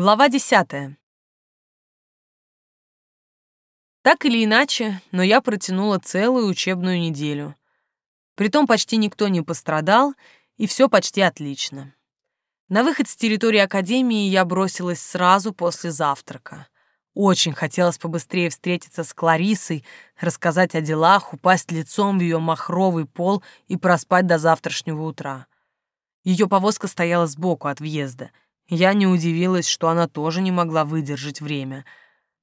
Глава десятая. Так или иначе, но я протянула целую учебную неделю. Притом почти никто не пострадал, и все почти отлично. На выход с территории Академии я бросилась сразу после завтрака. Очень хотелось побыстрее встретиться с Кларисой, рассказать о делах, упасть лицом в ее махровый пол и проспать до завтрашнего утра. Ее повозка стояла сбоку от въезда — я не удивилась, что она тоже не могла выдержать время.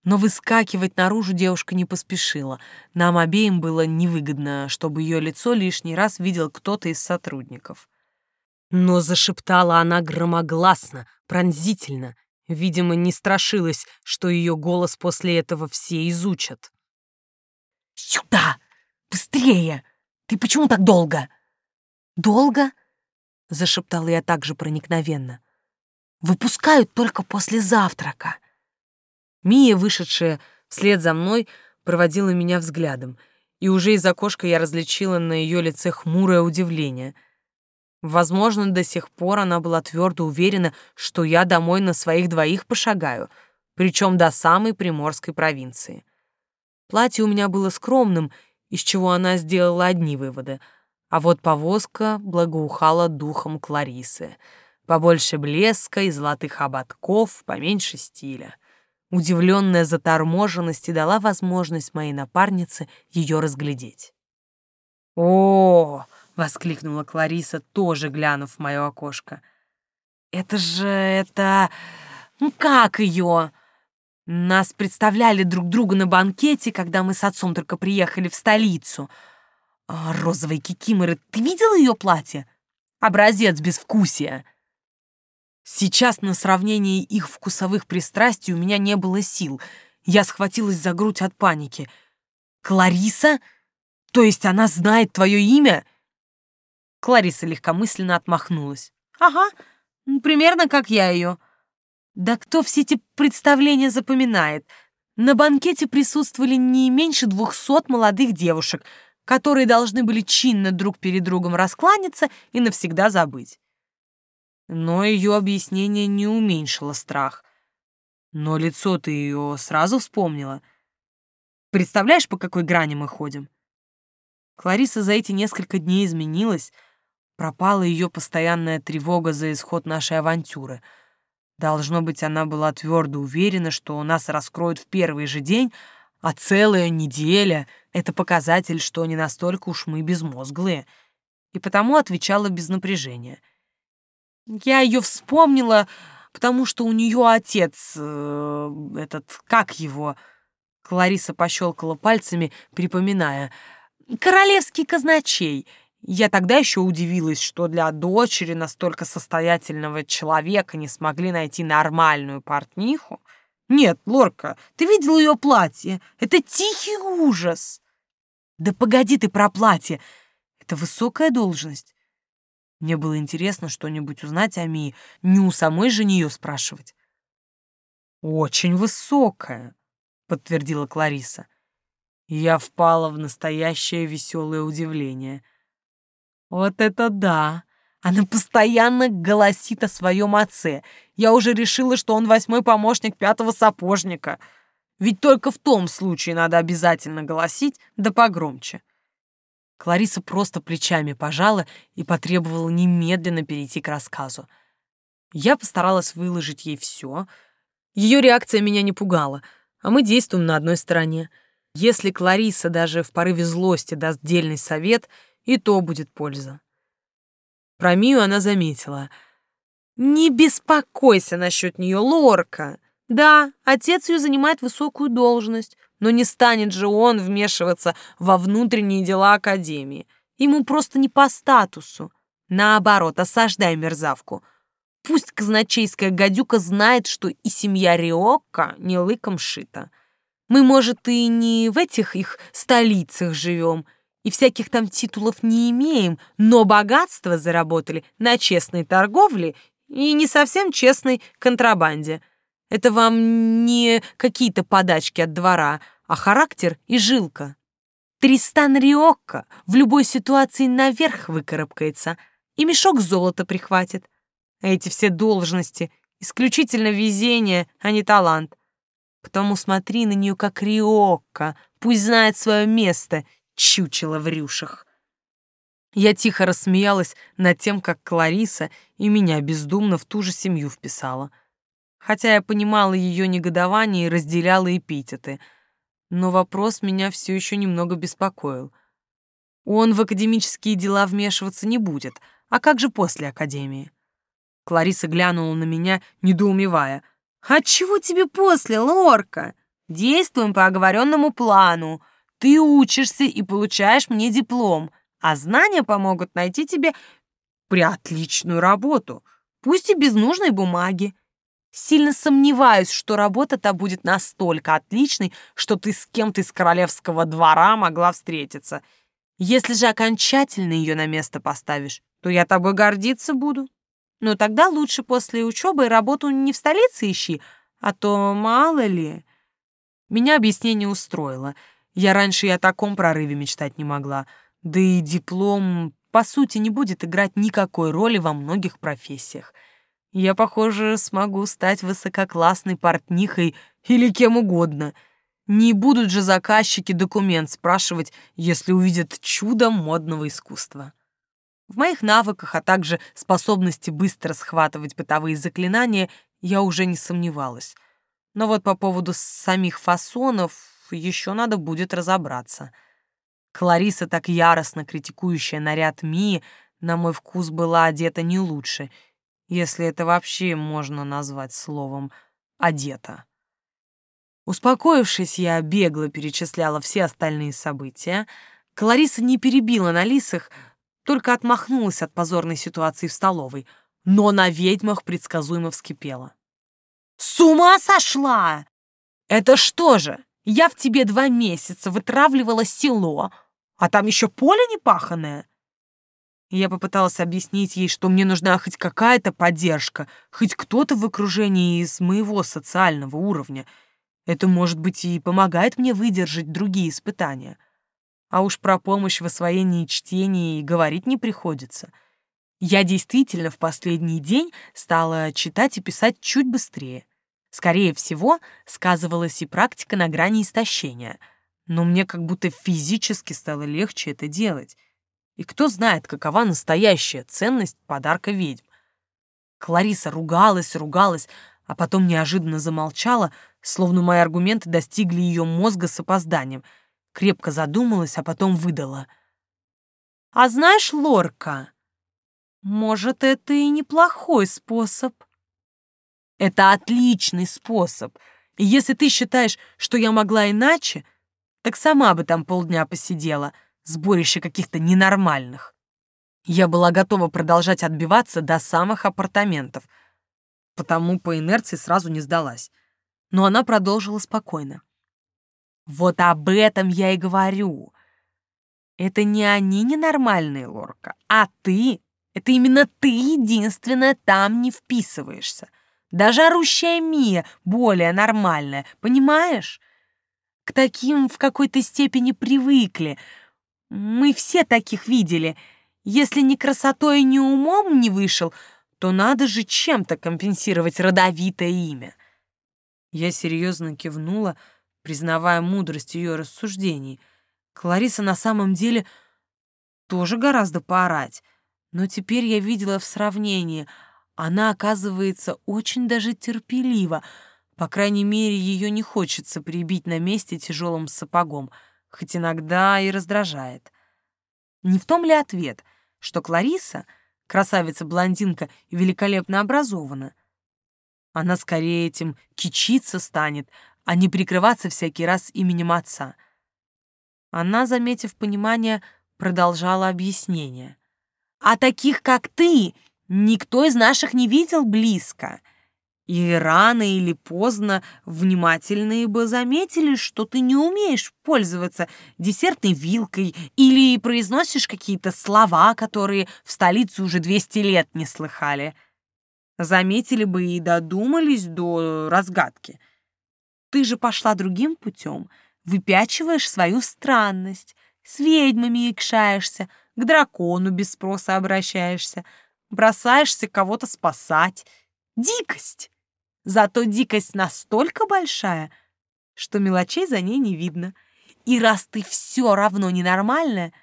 Но выскакивать наружу девушка не поспешила. Нам обеим было невыгодно, чтобы ее лицо лишний раз видел кто-то из сотрудников. Но зашептала она громогласно, пронзительно. Видимо, не страшилась, что ее голос после этого все изучат. «Сюда! Быстрее! Ты почему так долго?» «Долго?» — зашептала я также проникновенно. Выпускают только после завтрака. Мия, вышедшая вслед за мной, проводила меня взглядом, и уже из окошка я различила на ее лице хмурое удивление. Возможно, до сих пор она была твердо уверена, что я домой на своих двоих пошагаю, причем до самой приморской провинции. Платье у меня было скромным, из чего она сделала одни выводы, а вот повозка благоухала духом Кларисы — Побольше блеска и золотых ободков, поменьше стиля. Удивленная заторможенность и дала возможность моей напарнице ее разглядеть. «О!» — воскликнула Клариса, тоже глянув в мое окошко. «Это же... это... ну как ее?» Нас представляли друг другу на банкете, когда мы с отцом только приехали в столицу. А, розовые кикиморы, ты видела ее платье? Образец безвкусия. Сейчас на сравнение их вкусовых пристрастий у меня не было сил. Я схватилась за грудь от паники. «Клариса? То есть она знает твое имя?» Клариса легкомысленно отмахнулась. «Ага, примерно как я ее». «Да кто все эти представления запоминает?» На банкете присутствовали не меньше двухсот молодых девушек, которые должны были чинно друг перед другом раскланяться и навсегда забыть. Но ее объяснение не уменьшило страх. Но лицо ты ее сразу вспомнила. Представляешь, по какой грани мы ходим? Клариса за эти несколько дней изменилась. Пропала ее постоянная тревога за исход нашей авантюры. Должно быть, она была твердо уверена, что нас раскроют в первый же день, а целая неделя — это показатель, что не настолько уж мы безмозглые. И потому отвечала без напряжения — я ее вспомнила, потому что у нее отец, э, этот, как его... Клариса пощелкала пальцами, припоминая. «Королевский казначей!» Я тогда еще удивилась, что для дочери настолько состоятельного человека не смогли найти нормальную портниху. Нет, Лорка, ты видела ее платье? Это тихий ужас. Да погоди ты про платье. Это высокая должность. Мне было интересно что-нибудь узнать о Мии, не у самой же нее спрашивать. «Очень высокая», — подтвердила Клариса. Я впала в настоящее веселое удивление. «Вот это да! Она постоянно голосит о своем отце. Я уже решила, что он восьмой помощник пятого сапожника. Ведь только в том случае надо обязательно голосить, да погромче». Клариса просто плечами пожала и потребовала немедленно перейти к рассказу. Я постаралась выложить ей все. Ее реакция меня не пугала, а мы действуем на одной стороне. Если Клариса даже в порыве злости даст дельный совет, и то будет польза. Про Мию она заметила. «Не беспокойся насчет нее, Лорка. Да, отец ее занимает высокую должность, но не станет же он вмешиваться во внутренние дела Академии. Ему просто не по статусу. Наоборот, осаждай мерзавку. Пусть казначейская гадюка знает, что и семья Риокко не лыком шита. Мы, может, и не в этих их столицах живем, и всяких там титулов не имеем, но богатство заработали на честной торговле и не совсем честной контрабанде — это вам не какие-то подачки от двора, а характер и жилка. Тристан Риокко в любой ситуации наверх выкарабкается и мешок золота прихватит. Эти все должности Исключительно везение, а не талант. Потому смотри на нее как риокко, пусть знает свое место, чучело в рюшах. Я тихо рассмеялась над тем, как Клариса и меня бездумно в ту же семью вписала. Хотя я понимала ее негодование и разделяла эпитеты. Но вопрос меня все еще немного беспокоил. Он в академические дела вмешиваться не будет, а как же после академии? Клариса глянула на меня, недоумевая. «А чего тебе после, Лорка? Действуем по оговоренному плану. Ты учишься и получаешь мне диплом, а знания помогут найти тебе приотличную работу, пусть и без нужной бумаги. Сильно сомневаюсь, что работа-то будет настолько отличной, что ты с кем-то из королевского двора могла встретиться. Если же окончательно ее на место поставишь, то я тобой гордиться буду. Но тогда лучше после учебы работу не в столице ищи, а то мало ли. Меня объяснение устроило. Я раньше и о таком прорыве мечтать не могла. Да и диплом, по сути, не будет играть никакой роли во многих профессиях. Я, похоже, смогу стать высококлассной портнихой или кем угодно. Не будут же заказчики документ спрашивать, если увидят чудо модного искусства. В моих навыках, а также способности быстро схватывать бытовые заклинания я уже не сомневалась. Но вот по поводу самих фасонов еще надо будет разобраться. Клариса, так яростно критикующая наряд Мии, на мой вкус была одета не лучше, если это вообще можно назвать словом «одета». Успокоившись, я бегло перечисляла все остальные события. Клариса не перебила на лисах, только отмахнулась от позорной ситуации в столовой, но на ведьмах предсказуемо вскипела. «С ума сошла! Это что же, я в тебе два месяца вытравливала село, а там еще поле непаханное?» Я попыталась объяснить ей, что мне нужна хоть какая-то поддержка, хоть кто-то в окружении из моего социального уровня. Это, может быть, и помогает мне выдержать другие испытания. А уж про помощь в освоении чтения и говорить не приходится. Я действительно в последний день стала читать и писать чуть быстрее. Скорее всего, сказывалась и практика на грани истощения. Но мне как будто физически стало легче это делать. И кто знает, какова настоящая ценность подарка ведьм. Клариса ругалась, ругалась, а потом неожиданно замолчала, словно мои аргументы достигли ее мозга с опозданием — крепко задумалась, а потом выдала. «А знаешь, Лорка, может, это и неплохой способ?» «Это отличный способ. И если ты считаешь, что я могла иначе, так сама бы там полдня посидела, сборище каких-то ненормальных». Я была готова продолжать отбиваться до самых апартаментов, потому по инерции сразу не сдалась. Но она продолжила спокойно. Вот об этом я и говорю. Это не они ненормальные, Лорка, а ты. Это именно ты единственная там не вписываешься. Даже орущая Мия более нормальная, понимаешь? К таким в какой-то степени привыкли. Мы все таких видели. Если ни красотой, ни умом не вышел, то надо же чем-то компенсировать родовитое имя. Я серьезно кивнула, — признавая мудрость ее рассуждений. Клариса на самом деле тоже гораздо поорать, но теперь я видела в сравнении, она, оказывается, очень даже терпелива, по крайней мере, ее не хочется прибить на месте тяжелым сапогом, хоть иногда и раздражает. Не в том ли ответ, что Клариса, красавица-блондинка и великолепно образована? Она скорее этим кичиться станет, а не прикрываться всякий раз именем отца. Она, заметив понимание, продолжала объяснение. «А таких, как ты, никто из наших не видел близко. И рано или поздно внимательные бы заметили, что ты не умеешь пользоваться десертной вилкой или произносишь какие-то слова, которые в столице уже 200 лет не слыхали. Заметили бы и додумались до разгадки — ты же пошла другим путем, выпячиваешь свою странность, с ведьмами икшаешься, к дракону без спроса обращаешься, бросаешься кого-то спасать. Дикость! Зато дикость настолько большая, что мелочей за ней не видно. И раз ты все равно ненормальная,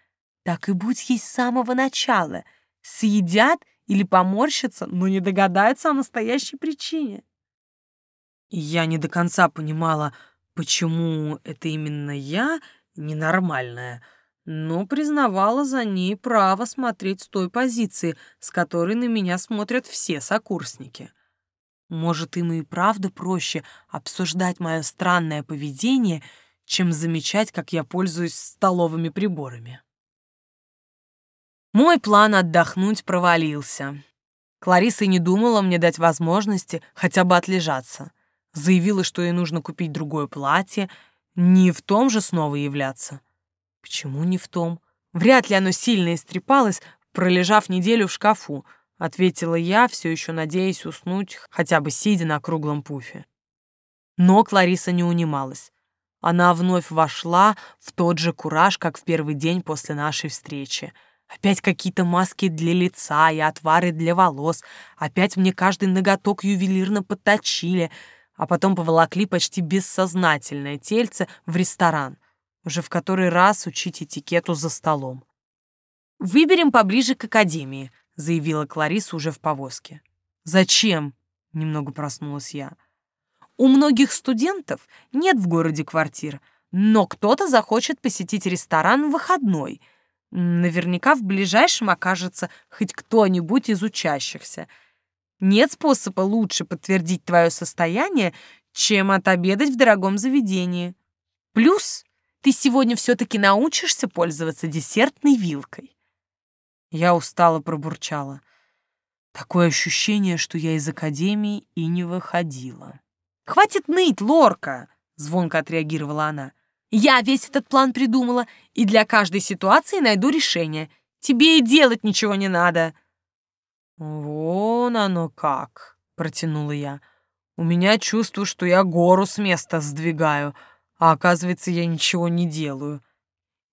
так и будь ей с самого начала. Съедят или поморщатся, но не догадаются о настоящей причине. Я не до конца понимала, почему это именно я ненормальная, но признавала за ней право смотреть с той позиции, с которой на меня смотрят все сокурсники. Может, им и правда проще обсуждать мое странное поведение, чем замечать, как я пользуюсь столовыми приборами. Мой план отдохнуть провалился. Клариса не думала мне дать возможности хотя бы отлежаться. Заявила, что ей нужно купить другое платье, не в том же снова являться. Почему не в том? Вряд ли оно сильно истрепалось, пролежав неделю в шкафу, ответила я, все еще надеясь уснуть, хотя бы сидя на круглом пуфе. Но Клариса не унималась. Она вновь вошла в тот же кураж, как в первый день после нашей встречи — Опять какие-то маски для лица и отвары для волос. Опять мне каждый ноготок ювелирно подточили, а потом поволокли почти бессознательное тельце в ресторан, уже в который раз учить этикету за столом. «Выберем поближе к академии», — заявила Клариса уже в повозке. «Зачем?» — немного проснулась я. «У многих студентов нет в городе квартир, но кто-то захочет посетить ресторан в выходной — Наверняка в ближайшем окажется хоть кто-нибудь из учащихся. Нет способа лучше подтвердить твое состояние, чем отобедать в дорогом заведении. Плюс ты сегодня все-таки научишься пользоваться десертной вилкой. Я устало пробурчала. Такое ощущение, что я из академии и не выходила. «Хватит ныть, Лорка!» — звонко отреагировала она. Я весь этот план придумала, и для каждой ситуации найду решение. Тебе и делать ничего не надо». «Вон оно как», — протянула я. «У меня чувство, что я гору с места сдвигаю, а оказывается, я ничего не делаю».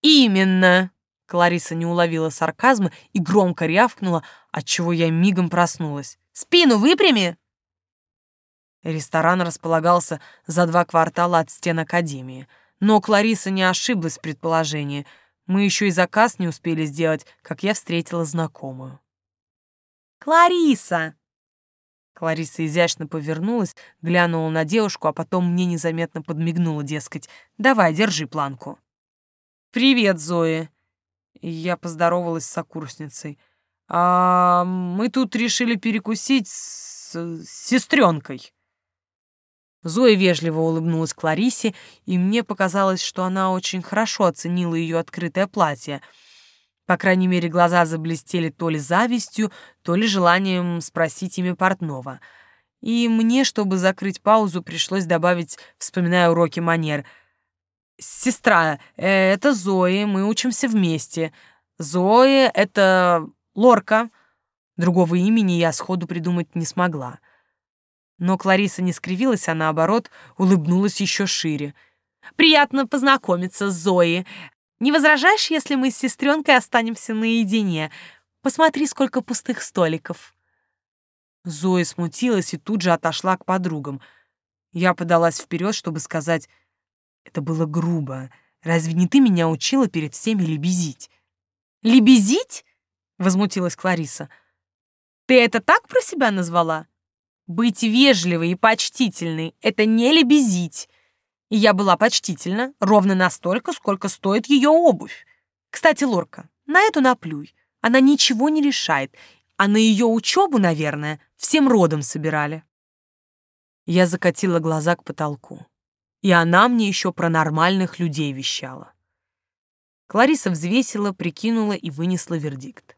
«Именно!» — Клариса не уловила сарказма и громко рявкнула, отчего я мигом проснулась. «Спину выпрями!» Ресторан располагался за два квартала от стен Академии — но Клариса не ошиблась в предположении. Мы еще и заказ не успели сделать, как я встретила знакомую. «Клариса!» Клариса изящно повернулась, глянула на девушку, а потом мне незаметно подмигнула, дескать, «Давай, держи планку». «Привет, Зоя!» Я поздоровалась с сокурсницей. «А мы тут решили перекусить с, с сестренкой». Зоя вежливо улыбнулась Кларисе, и мне показалось, что она очень хорошо оценила ее открытое платье. По крайней мере, глаза заблестели то ли завистью, то ли желанием спросить имя портного. И мне, чтобы закрыть паузу, пришлось добавить, вспоминая уроки манер. «Сестра, э, это Зоя, мы учимся вместе. Зоя — это Лорка». Другого имени я сходу придумать не смогла. Но Клариса не скривилась, а наоборот улыбнулась еще шире. «Приятно познакомиться с Зоей. Не возражаешь, если мы с сестренкой останемся наедине? Посмотри, сколько пустых столиков». Зоя смутилась и тут же отошла к подругам. Я подалась вперед, чтобы сказать, «Это было грубо. Разве не ты меня учила перед всеми лебезить?» «Лебезить?» — возмутилась Клариса. «Ты это так про себя назвала?» Быть вежливой и почтительной — это не лебезить. И я была почтительна ровно настолько, сколько стоит ее обувь. Кстати, Лорка, на эту наплюй. Она ничего не решает, а на ее учебу, наверное, всем родом собирали. Я закатила глаза к потолку. И она мне еще про нормальных людей вещала. Клариса взвесила, прикинула и вынесла вердикт.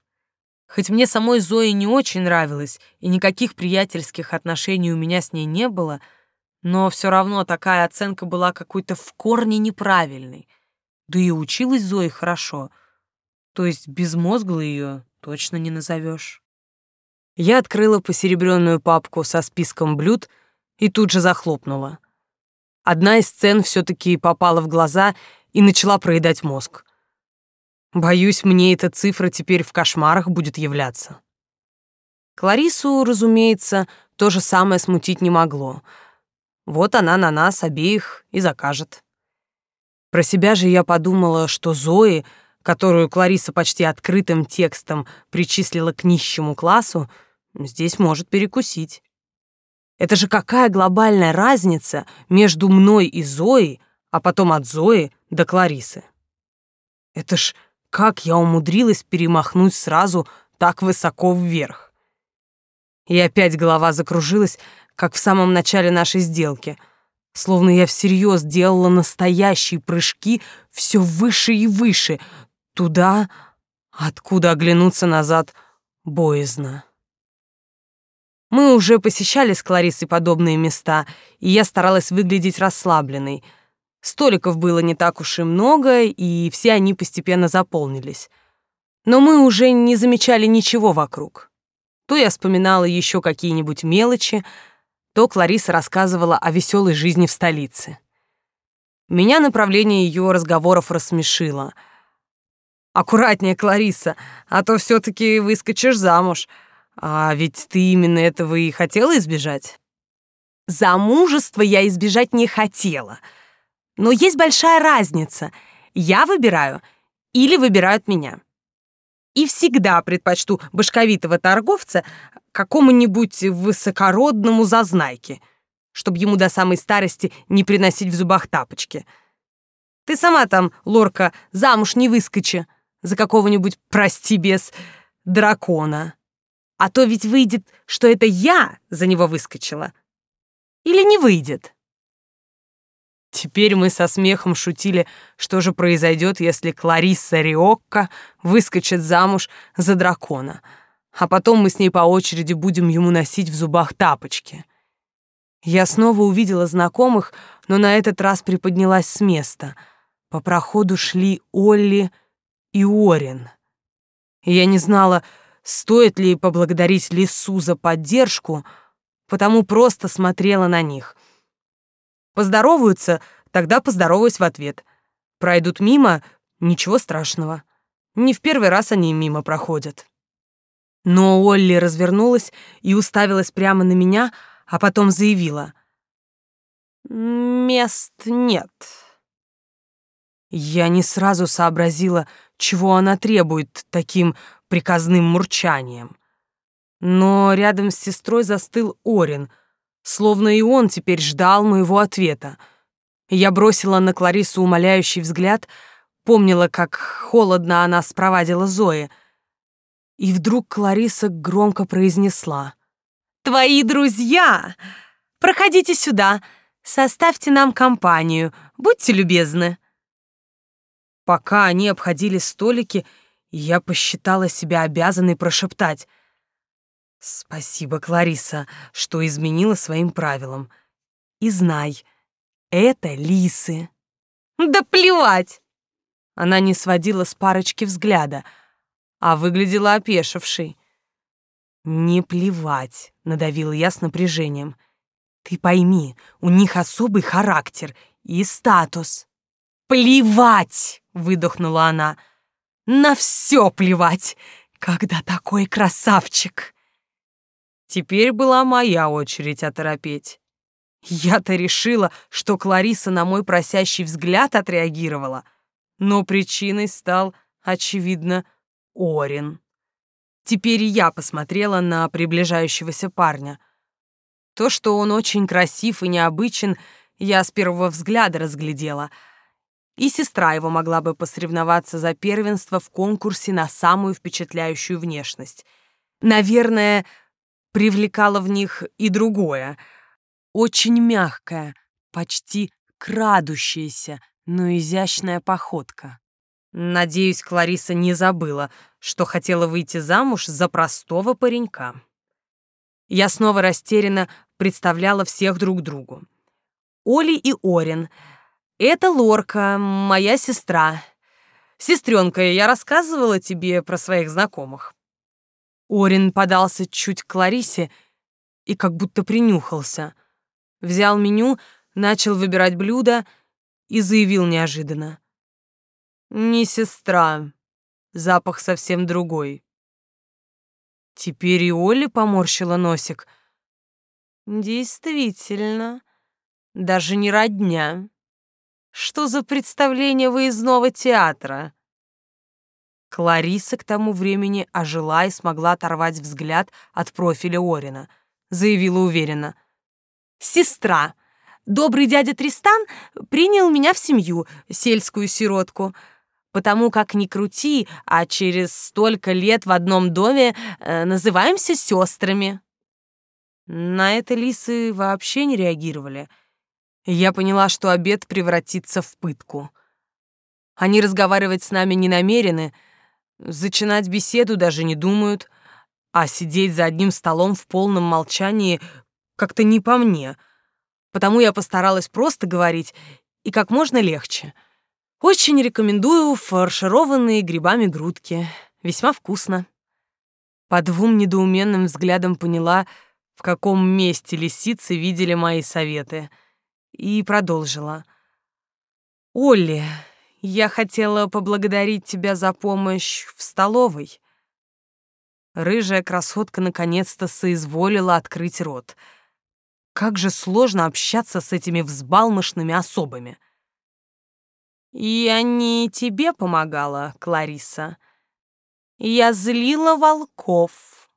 Хоть мне самой Зои не очень нравилось, и никаких приятельских отношений у меня с ней не было, но все равно такая оценка была какой-то в корне неправильной. Да и училась Зои хорошо. То есть безмозглой ее точно не назовешь. Я открыла посеребренную папку со списком блюд и тут же захлопнула. Одна из сцен все-таки попала в глаза и начала проедать мозг. Боюсь, мне эта цифра теперь в кошмарах будет являться. Кларису, разумеется, то же самое смутить не могло. Вот она на нас обеих и закажет. Про себя же я подумала, что Зои, которую Клариса почти открытым текстом причислила к нищему классу, здесь может перекусить. Это же какая глобальная разница между мной и Зоей, а потом от Зои до Кларисы. Это ж как я умудрилась перемахнуть сразу так высоко вверх. И опять голова закружилась, как в самом начале нашей сделки, словно я всерьез делала настоящие прыжки все выше и выше, туда, откуда оглянуться назад боязно. Мы уже посещали с Кларисой подобные места, и я старалась выглядеть расслабленной. Столиков было не так уж и много, и все они постепенно заполнились. Но мы уже не замечали ничего вокруг. То я вспоминала еще какие-нибудь мелочи, то Клариса рассказывала о веселой жизни в столице. Меня направление ее разговоров рассмешило. «Аккуратнее, Клариса, а то все таки выскочишь замуж», а ведь ты именно этого и хотела избежать? Замужества я избежать не хотела. Но есть большая разница. Я выбираю или выбирают меня. И всегда предпочту башковитого торговца какому-нибудь высокородному зазнайке, чтобы ему до самой старости не приносить в зубах тапочки. Ты сама там, Лорка, замуж не выскочи за какого-нибудь, прости, без дракона. А то ведь выйдет, что это я за него выскочила. Или не выйдет? Теперь мы со смехом шутили, что же произойдет, если Кларисса Риокко выскочит замуж за дракона, а потом мы с ней по очереди будем ему носить в зубах тапочки. Я снова увидела знакомых, но на этот раз приподнялась с места. По проходу шли Олли и Орин. Я не знала, стоит ли поблагодарить Лису за поддержку, потому просто смотрела на них. Поздороваются, тогда поздороваюсь в ответ. Пройдут мимо, ничего страшного. Не в первый раз они мимо проходят. Но Олли развернулась и уставилась прямо на меня, а потом заявила. «Мест нет». Я не сразу сообразила, чего она требует таким приказным мурчанием. Но рядом с сестрой застыл Орин, словно и он теперь ждал моего ответа. Я бросила на Кларису умоляющий взгляд, помнила, как холодно она спровадила Зои. И вдруг Клариса громко произнесла. «Твои друзья! Проходите сюда, составьте нам компанию, будьте любезны». Пока они обходили столики, я посчитала себя обязанной прошептать. «Спасибо, Клариса, что изменила своим правилам. И знай, это лисы». «Да плевать!» Она не сводила с парочки взгляда, а выглядела опешившей. «Не плевать», — надавила я с напряжением. «Ты пойми, у них особый характер и статус». «Плевать!» — выдохнула она. На все плевать, когда такой красавчик. Теперь была моя очередь оторопеть. Я-то решила, что Клариса на мой просящий взгляд отреагировала, но причиной стал, очевидно, Орин. Теперь я посмотрела на приближающегося парня. То, что он очень красив и необычен, я с первого взгляда разглядела — и сестра его могла бы посоревноваться за первенство в конкурсе на самую впечатляющую внешность. Наверное, привлекало в них и другое. Очень мягкая, почти крадущаяся, но изящная походка. Надеюсь, Клариса не забыла, что хотела выйти замуж за простого паренька. Я снова растерянно представляла всех друг другу. Оли и Орин — это Лорка, моя сестра. Сестренка, я рассказывала тебе про своих знакомых. Орин подался чуть к Кларисе и как будто принюхался. Взял меню, начал выбирать блюда и заявил неожиданно. «Не сестра. Запах совсем другой». Теперь и Олли поморщила носик. Действительно, даже не родня. Что за представление выездного театра? Клариса к тому времени ожила и смогла оторвать взгляд от профиля Орина. Заявила уверенно. «Сестра, добрый дядя Тристан принял меня в семью, сельскую сиротку. Потому как ни крути, а через столько лет в одном доме э, называемся сестрами». На это лисы вообще не реагировали. Я поняла, что обед превратится в пытку. Они разговаривать с нами не намерены — Зачинать беседу даже не думают, а сидеть за одним столом в полном молчании как-то не по мне. Потому я постаралась просто говорить и как можно легче. Очень рекомендую фаршированные грибами грудки. Весьма вкусно. По двум недоуменным взглядам поняла, в каком месте лисицы видели мои советы, и продолжила. «Олли, я хотела поблагодарить тебя за помощь в столовой. Рыжая красотка наконец-то соизволила открыть рот. Как же сложно общаться с этими взбалмошными особами. Я не тебе помогала, Клариса. Я злила волков.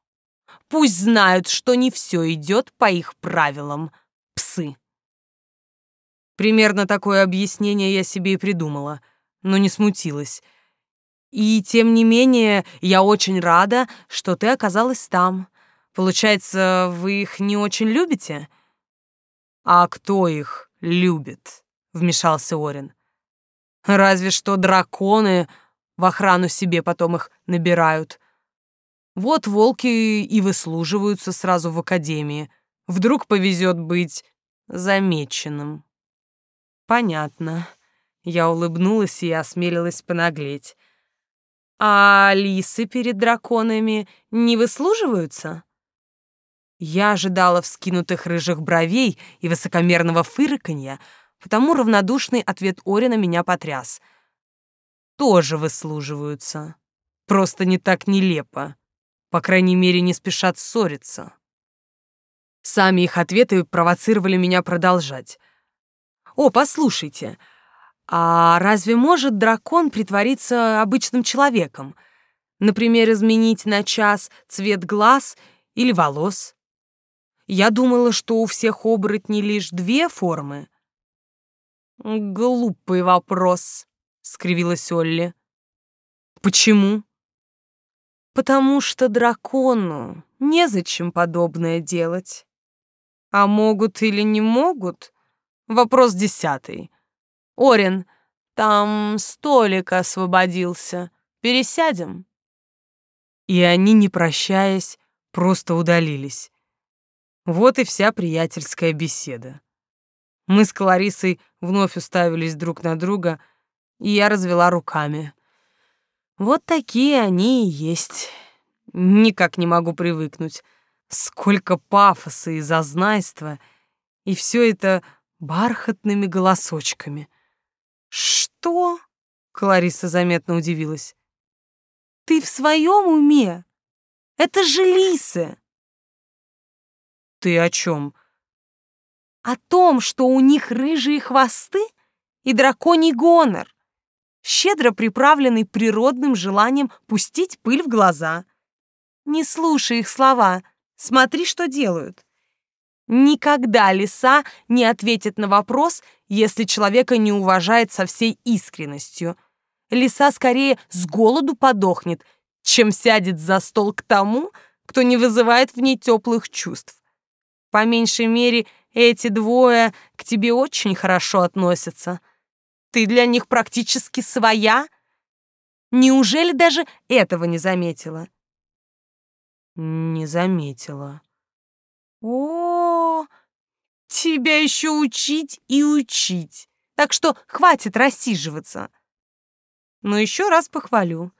Пусть знают, что не все идет по их правилам. Псы. Примерно такое объяснение я себе и придумала — но не смутилась. И тем не менее, я очень рада, что ты оказалась там. Получается, вы их не очень любите? А кто их любит? Вмешался Орин. Разве что драконы в охрану себе потом их набирают. Вот волки и выслуживаются сразу в академии. Вдруг повезет быть замеченным. Понятно. Я улыбнулась и осмелилась понаглеть. «А лисы перед драконами не выслуживаются?» Я ожидала вскинутых рыжих бровей и высокомерного фырканья, потому равнодушный ответ Орина меня потряс. «Тоже выслуживаются. Просто не так нелепо. По крайней мере, не спешат ссориться». Сами их ответы провоцировали меня продолжать. «О, послушайте, — а разве может дракон притвориться обычным человеком? Например, изменить на час цвет глаз или волос? Я думала, что у всех оборотней лишь две формы. Глупый вопрос, скривилась Олли. Почему? Потому что дракону незачем подобное делать. А могут или не могут? Вопрос десятый. Орин, там столик освободился. Пересядем?» И они, не прощаясь, просто удалились. Вот и вся приятельская беседа. Мы с Кларисой вновь уставились друг на друга, и я развела руками. Вот такие они и есть. Никак не могу привыкнуть. Сколько пафоса и зазнайства, и все это бархатными голосочками. «Что?» — Клариса заметно удивилась. «Ты в своем уме? Это же лисы!» «Ты о чем?» «О том, что у них рыжие хвосты и драконий гонор, щедро приправленный природным желанием пустить пыль в глаза. Не слушай их слова, смотри, что делают. Никогда лиса не ответит на вопрос, если человека не уважает со всей искренностью. Лиса скорее с голоду подохнет, чем сядет за стол к тому, кто не вызывает в ней теплых чувств. По меньшей мере, эти двое к тебе очень хорошо относятся. Ты для них практически своя. Неужели даже этого не заметила? Не заметила. О, тебя еще учить и учить. Так что хватит рассиживаться. Но еще раз похвалю.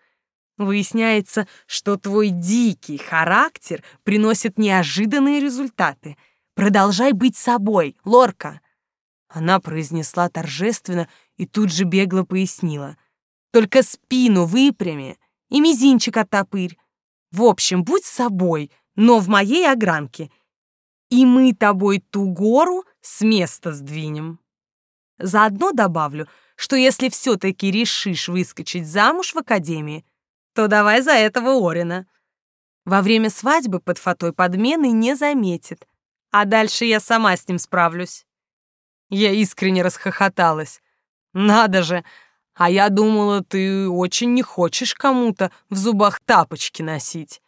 Выясняется, что твой дикий характер приносит неожиданные результаты. Продолжай быть собой, Лорка. Она произнесла торжественно и тут же бегло пояснила. Только спину выпрями и мизинчик оттопырь. В общем, будь собой, но в моей огранке — и мы тобой ту гору с места сдвинем. Заодно добавлю, что если все-таки решишь выскочить замуж в академии, то давай за этого Орина. Во время свадьбы под фатой подмены не заметит, а дальше я сама с ним справлюсь. Я искренне расхохоталась. Надо же, а я думала, ты очень не хочешь кому-то в зубах тапочки носить.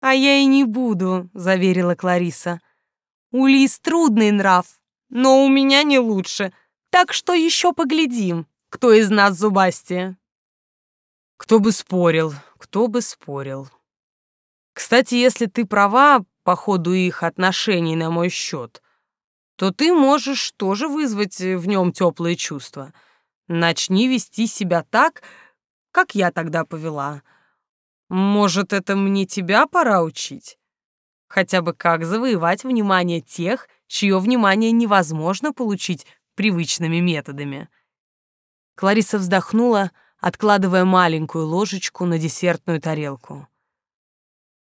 А я и не буду, заверила Клариса. У Лис трудный нрав, но у меня не лучше. Так что еще поглядим, кто из нас зубастее. Кто бы спорил, кто бы спорил. Кстати, если ты права по ходу их отношений на мой счет, то ты можешь тоже вызвать в нем теплые чувства. Начни вести себя так, как я тогда повела. Может, это мне тебя пора учить? Хотя бы как завоевать внимание тех, чье внимание невозможно получить привычными методами. Клариса вздохнула, откладывая маленькую ложечку на десертную тарелку.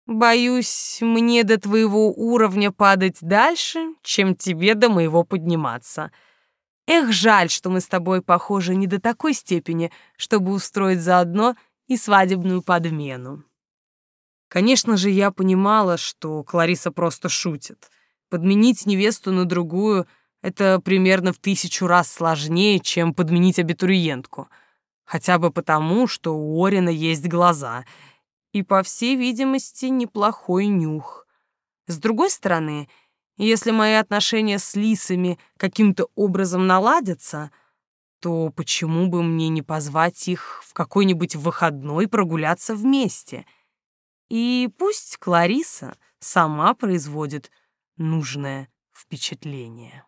«Боюсь, мне до твоего уровня падать дальше, чем тебе до моего подниматься. Эх, жаль, что мы с тобой похожи не до такой степени, чтобы устроить заодно и свадебную подмену». Конечно же, я понимала, что Клариса просто шутит. Подменить невесту на другую — это примерно в тысячу раз сложнее, чем подменить абитуриентку — Хотя бы потому, что у Орина есть глаза и, по всей видимости, неплохой нюх. С другой стороны, если мои отношения с лисами каким-то образом наладятся, то почему бы мне не позвать их в какой-нибудь выходной прогуляться вместе? И пусть Клариса сама производит нужное впечатление.